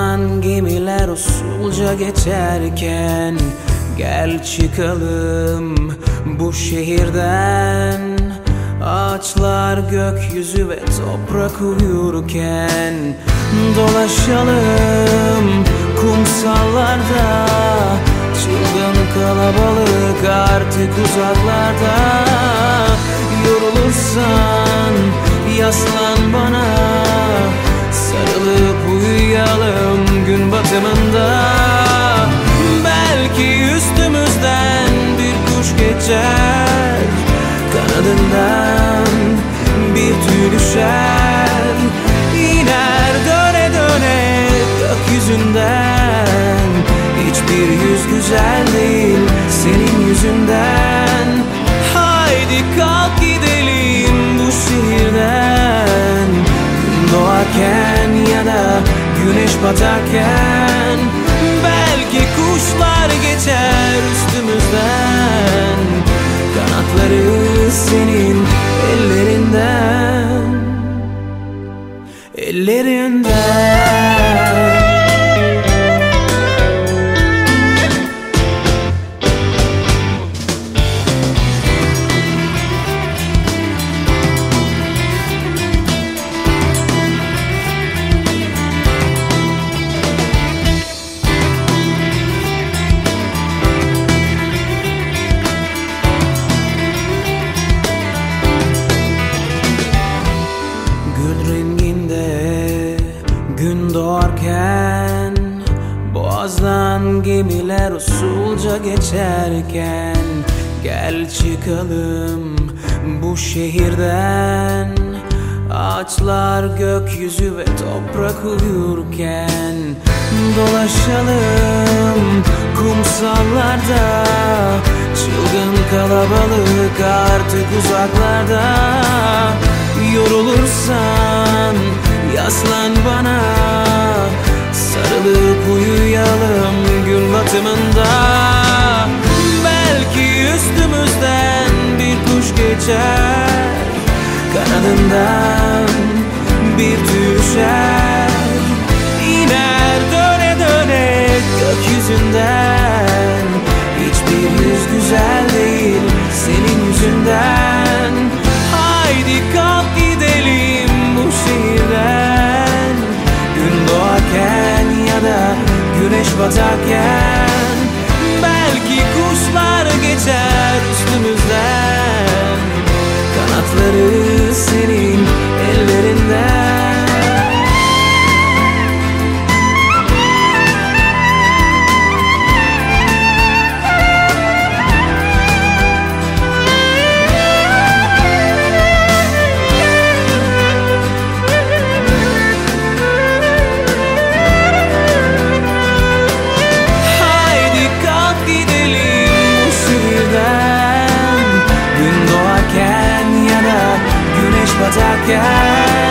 Boğazdan gemiler usulca geçerken Gel çıkalım bu şehirden. Ağaçlar gökyüzü ve toprak uyurken Dolaşalım kumsallarda. Çılgın kalabalık artık uzaklarda. Yorulursan geçer Kanadından bir tüy düşer. İner döne döne gökyüzünden. Hiçbir yüz güzel değil senin yüzünden. Haydi kalk gidelim bu şehirden. Gün doğarken ya da güneş batarken Belki kuşlar geçer üstümüzden Kanatları senin ellerinden. Ellerinden Boğazdan gemiler usulca geçerken Gel çıkalım bu şehirden. Ağaçlar gökyüzü ve toprak uyurken Dolaşalım kumsallarda. Çılgın kalabalık artık uzaklarda. Yorulursan yaslan bana uyuyalım sırtımında Belki üstümüzden bir kuş geçer. Kanadından bir tüy düşer. 我打开。